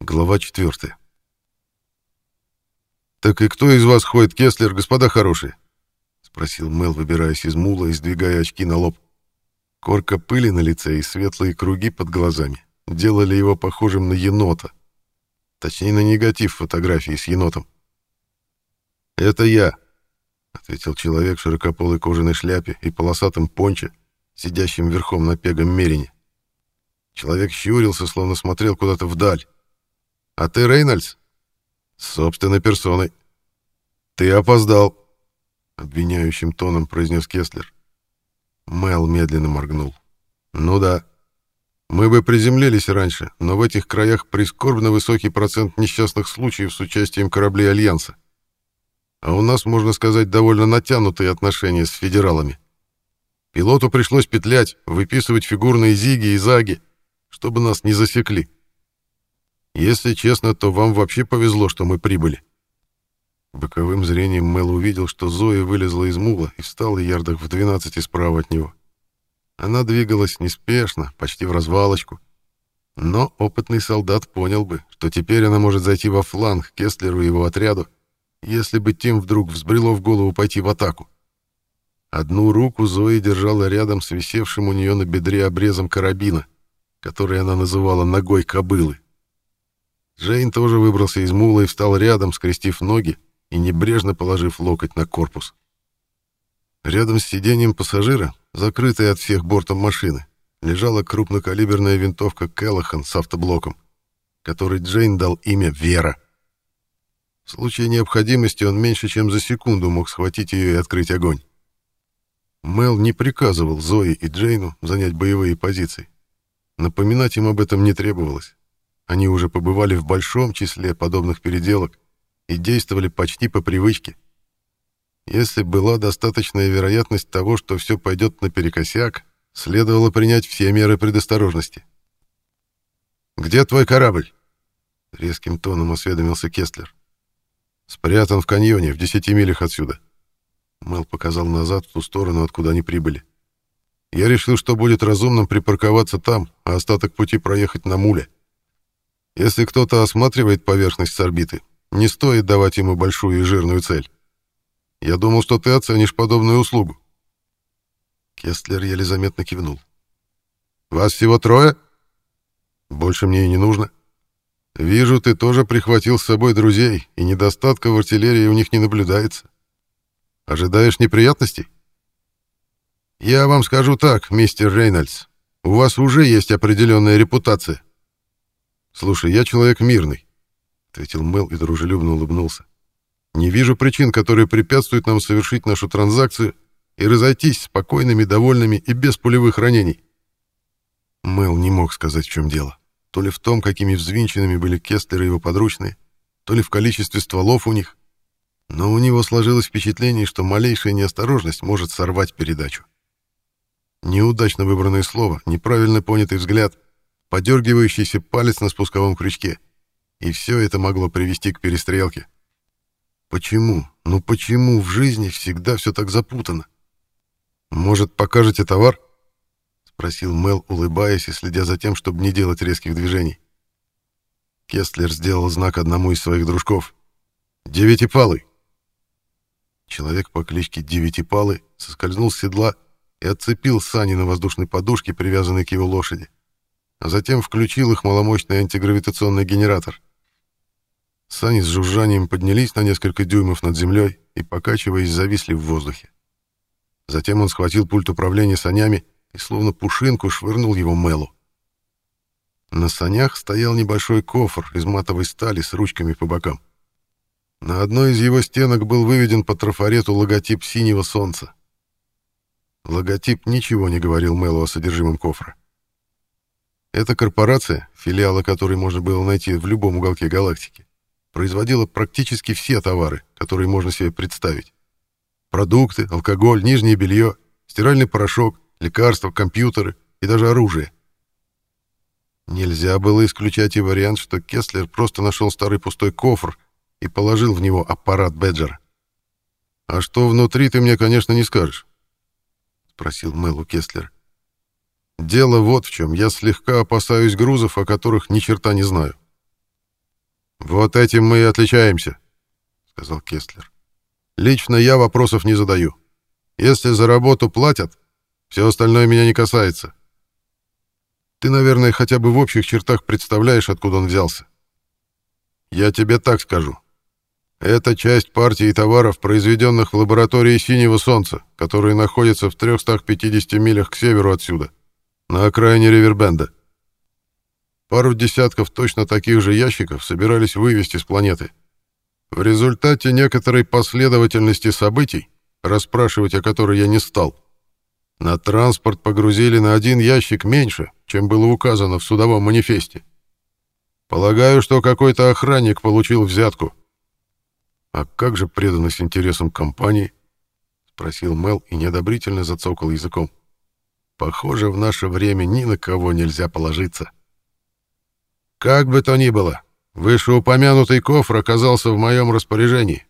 Глава 4. «Так и кто из вас ходит, Кеслер, господа хорошие?» — спросил Мел, выбираясь из мула и сдвигая очки на лоб. Корка пыли на лице и светлые круги под глазами делали его похожим на енота. Точнее, на негатив фотографии с енотом. «Это я», — ответил человек в широкополой кожаной шляпе и полосатом понче, сидящим верхом на пегом мерине. Человек щурился, словно смотрел куда-то вдаль. «А ты Рейнольдс?» «Собственной персоной». «Ты опоздал», — обвиняющим тоном произнес Кеслер. Мел медленно моргнул. «Ну да. Мы бы приземлились раньше, но в этих краях прискорбно высокий процент несчастных случаев с участием кораблей Альянса. А у нас, можно сказать, довольно натянутые отношения с федералами. Пилоту пришлось петлять, выписывать фигурные зиги и заги, чтобы нас не засекли. Если честно, то вам вообще повезло, что мы прибыли. Боковым зрением Мэл увидел, что Зоя вылезла из мула и встала ярдах в 12 справа от него. Она двигалась неспешно, почти в развалочку. Но опытный солдат понял бы, что теперь она может зайти во фланг Кестлеру и его отряду, если бы тем вдруг взбрело в голову пойти в атаку. Одну руку Зои держала рядом с висевшим у нее на бедре обрезом карабина, который она называла «ногой кобылы». Джейн тоже выбрался из мула и встал рядом, скрестив ноги и небрежно положив локоть на корпус. Рядом с сиденьем пассажира, закрытой от всех бортом машины, лежала крупнокалиберная винтовка Келлахан с автоблоком, которой Джейн дал имя Вера. В случае необходимости он меньше чем за секунду мог схватить ее и открыть огонь. Мел не приказывал Зои и Джейну занять боевые позиции. Напоминать им об этом не требовалось. Они уже побывали в большом числе подобных переделок и действовали почти по привычке. Если была достаточная вероятность того, что все пойдет наперекосяк, следовало принять все меры предосторожности. «Где твой корабль?» — резким тоном осведомился Кестлер. «Спрятан в каньоне, в десяти милях отсюда». Мэл показал назад, в ту сторону, откуда они прибыли. «Я решил, что будет разумным припарковаться там, а остаток пути проехать на муле. Если кто-то осматривает поверхность с орбиты, не стоит давать ему большую и жирную цель. Я думал, что ты оценишь подобную услугу». Кестлер еле заметно кивнул. «Вас всего трое?» «Больше мне и не нужно. Вижу, ты тоже прихватил с собой друзей, и недостатка в артиллерии у них не наблюдается. Ожидаешь неприятностей? Я вам скажу так, мистер Рейнольдс. У вас уже есть определенная репутация. Слушай, я человек мирный, ответил Мэл и дружелюбно улыбнулся. Не вижу причин, которые препятствуют нам совершить нашу транзакцию и разойтись спокойными, довольными и без пулевых ранений. Мэл не мог сказать, в чем дело. То ли в том, какими взвинченными были Кестлер и его подручные, то ли в количестве стволов у них. Но у него сложилось впечатление, что малейшая неосторожность может сорвать передачу. Неудачно выбранное слово, неправильно понятый взгляд, подергивающийся палец на спусковом крючке. И все это могло привести к перестрелке. Почему? Ну почему в жизни всегда все так запутано? Может, покажете товар? спросил Мел, улыбаясь и следя за тем, чтобы не делать резких движений. Кестлер сделал знак одному из своих дружков. «Девятипалый!» Человек по кличке Девятипалый соскользнул с седла и отцепил сани на воздушной подушке, привязанной к его лошади, а затем включил их маломощный антигравитационный генератор. Сани с жужжанием поднялись на несколько дюймов над землей и, покачиваясь, зависли в воздухе. Затем он схватил пульт управления санями и словно пушинку швырнул его Мелу. На санях стоял небольшой кофр из матовой стали с ручками по бокам. На одной из его стенок был выведен по трафарету логотип синего солнца. Логотип ничего не говорил Мелу о содержимом кофра. Эта корпорация, филиалы которой можно было найти в любом уголке галактики, производила практически все товары, которые можно себе представить. Продукты, алкоголь, нижнее белье, стиральный порошок, лекарства, компьютеры и даже оружие. Нельзя было исключать и вариант, что Кеслер просто нашел старый пустой кофр и положил в него аппарат Беджера. «А что внутри, ты мне, конечно, не скажешь», — спросил Мэл у Кеслера. «Дело вот в чем. Я слегка опасаюсь грузов, о которых ни черта не знаю. «Вот этим мы и отличаемся», — сказал Кестлер. «Лично я вопросов не задаю. Если за работу платят, все остальное меня не касается. Ты, наверное, хотя бы в общих чертах представляешь, откуда он взялся. Я тебе так скажу. Это часть партии товаров, произведенных в лаборатории Синего Солнца, которые находятся в 350 милях к северу отсюда, на окраине Ривербенда. Пару десятков точно таких же ящиков собирались вывести с планеты. В результате некоторой последовательности событий, расспрашивать о которой я не стал, на транспорт погрузили на один ящик меньше, чем было указано в судовом манифесте. Полагаю, что какой-то охранник получил взятку. А как же преданность интересам компании? спросил Мел и неодобрительно зацокал языком. Похоже, в наше время ни на кого нельзя положиться. Как бы то ни было, вышеупомянутый кофр оказался в моем распоряжении,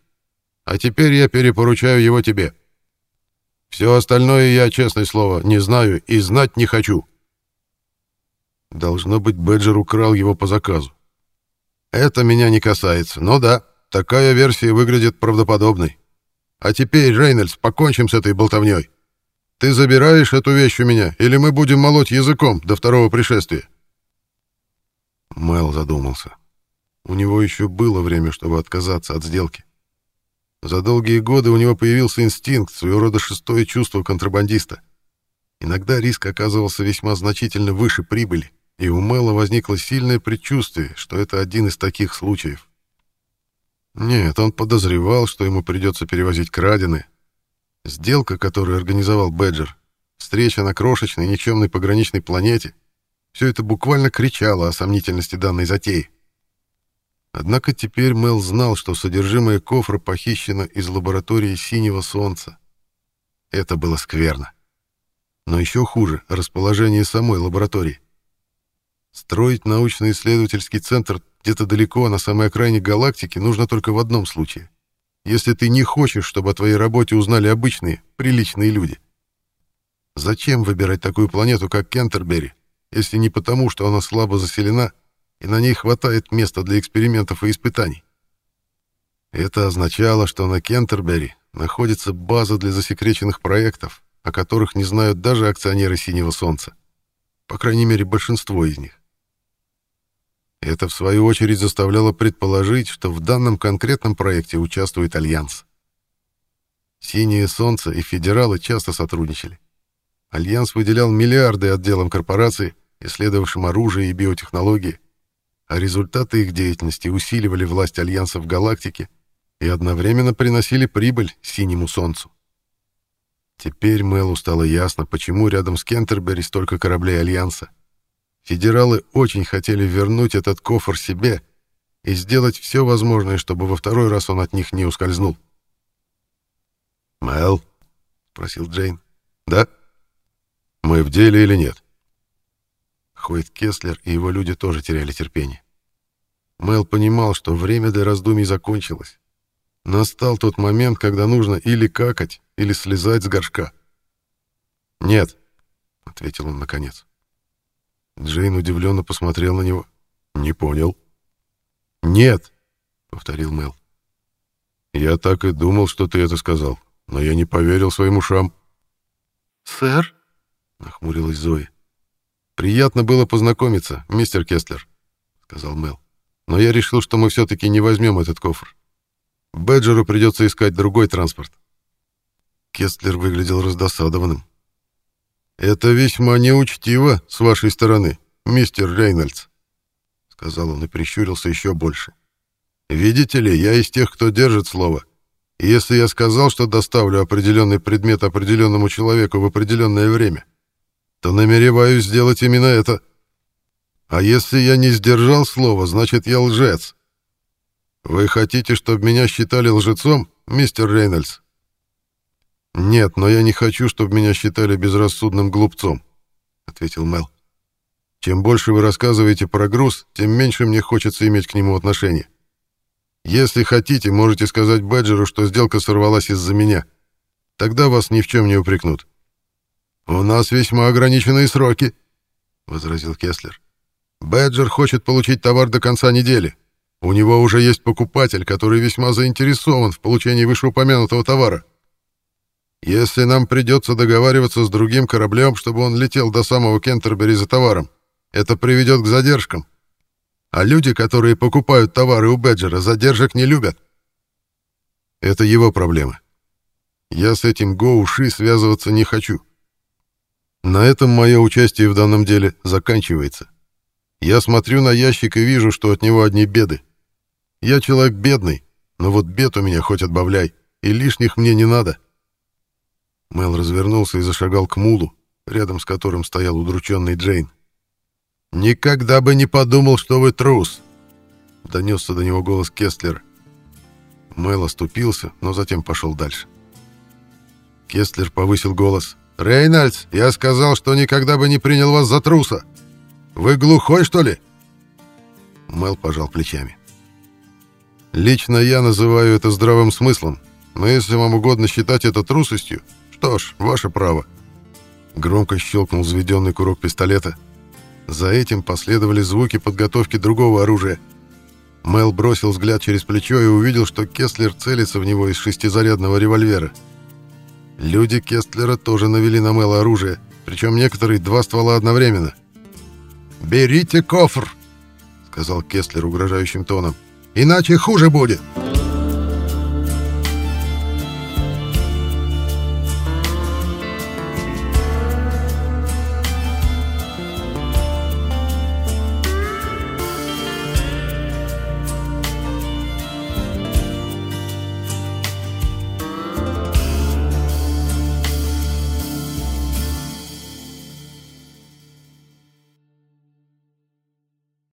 а теперь я перепоручаю его тебе. Все остальное я, честное слово, не знаю и знать не хочу. Должно быть, Бэджер украл его по заказу. Это меня не касается, но да, такая версия выглядит правдоподобной. А теперь, Рейнольдс, покончим с этой болтовней. Ты забираешь эту вещь у меня, или мы будем молоть языком до второго пришествия?» Мэл задумался. У него еще было время, чтобы отказаться от сделки. За долгие годы у него появился инстинкт, своего рода шестое чувство контрабандиста. Иногда риск оказывался весьма значительно выше прибыли, и у Мэла возникло сильное предчувствие, что это один из таких случаев. Нет, он подозревал, что ему придется перевозить краденые. Сделка, которую организовал Бэджер, встреча на крошечной никчемной пограничной планете, все это буквально кричало о сомнительности данной затеи. Однако теперь Мэл знал, что содержимое кофра похищено из лаборатории Синего Солнца. Это было скверно. Но еще хуже — расположение самой лаборатории. Строить научно-исследовательский центр где-то далеко, на самой окраине галактики, нужно только в одном случае. Если ты не хочешь, чтобы о твоей работе узнали обычные, приличные люди. Зачем выбирать такую планету, как Кентербери, если не потому, что она слабо заселена и на ней хватает места для экспериментов и испытаний? Это означало, что на Кентербери находится база для засекреченных проектов, о которых не знают даже акционеры Синего Солнца. По крайней мере, большинство из них. Это, в свою очередь, заставляло предположить, что в данном конкретном проекте участвует Альянс. Синее Солнце и федералы часто сотрудничали. Альянс выделял миллиарды отделам корпораций, исследовавшим оружие и биотехнологии, а результаты их деятельности усиливали власть Альянса в галактике и одновременно приносили прибыль Синему Солнцу. Теперь Мэлу стало ясно, почему рядом с Кентербери столько кораблей Альянса. Федералы очень хотели вернуть этот кофр себе и сделать все возможное, чтобы во второй раз он от них не ускользнул. «Мэл?» — спросил Джейн. «Да? Мы в деле или нет?» Хойт Кеслер и его люди тоже теряли терпение. Мэл понимал, что время для раздумий закончилось. Настал тот момент, когда нужно или какать, или слезать с горшка. «Нет», — ответил он наконец. Джейн удивленно посмотрел на него. «Не понял». «Нет», — повторил Мэл. «Я так и думал, что ты это сказал, но я не поверил своим ушам». «Сэр?» — нахмурилась Зои. «Приятно было познакомиться, мистер Кестлер», — сказал Мэл. «Но я решил, что мы все-таки не возьмем этот кофр. Бэджеру придется искать другой транспорт». Кестлер выглядел раздосадованным. «Это весьма неучтиво с вашей стороны, мистер Рейнольдс», — сказал он и прищурился еще больше. «Видите ли, я из тех, кто держит слово. И если я сказал, что доставлю определенный предмет определенному человеку в определенное время, то намереваюсь сделать именно это. А если я не сдержал слова, значит, я лжец. Вы хотите, чтобы меня считали лжецом, мистер Рейнольдс?» «Нет, но я не хочу, чтобы меня считали безрассудным глупцом», — ответил Мел. «Чем больше вы рассказываете про груз, тем меньше мне хочется иметь к нему отношение. Если хотите, можете сказать Бэджеру, что сделка сорвалась из-за меня. Тогда вас ни в чем не упрекнут». «У нас весьма ограниченные сроки», — возразил Кеслер. «Бэджер хочет получить товар до конца недели. У него уже есть покупатель, который весьма заинтересован в получении вышеупомянутого товара. Если нам придется договариваться с другим кораблем, чтобы он летел до самого Кентербери за товаром, это приведет к задержкам. А люди, которые покупают товары у Беджера, задержек не любят. Это его проблемы. Я с этим Гоуши связываться не хочу. На этом мое участие в данном деле заканчивается. Я смотрю на ящик и вижу, что от него одни беды. Я человек бедный, но вот бед у меня хоть отбавляй, и лишних мне не надо. Мел развернулся и зашагал к мулу, рядом с которым стоял удрученный Джейн. «Никогда бы не подумал, что вы трус!» — донесся до него голос Кестлера. Мэл оступился, но затем пошел дальше. Кестлер повысил голос. «Рейнольдс, я сказал, что никогда бы не принял вас за труса. Вы глухой, что ли?» Мэл пожал плечами. «Лично я называю это здравым смыслом, но если вам угодно считать это трусостью, что ж, ваше право». Громко щелкнул заведенный курок пистолета. За этим последовали звуки подготовки другого оружия. Мел бросил взгляд через плечо и увидел, что Кестлер целится в него из шестизарядного револьвера. Люди Кестлера тоже навели на Мела оружие, причем некоторые два ствола одновременно. «Берите кофр!» — сказал Кестлер угрожающим тоном. «Иначе хуже будет!»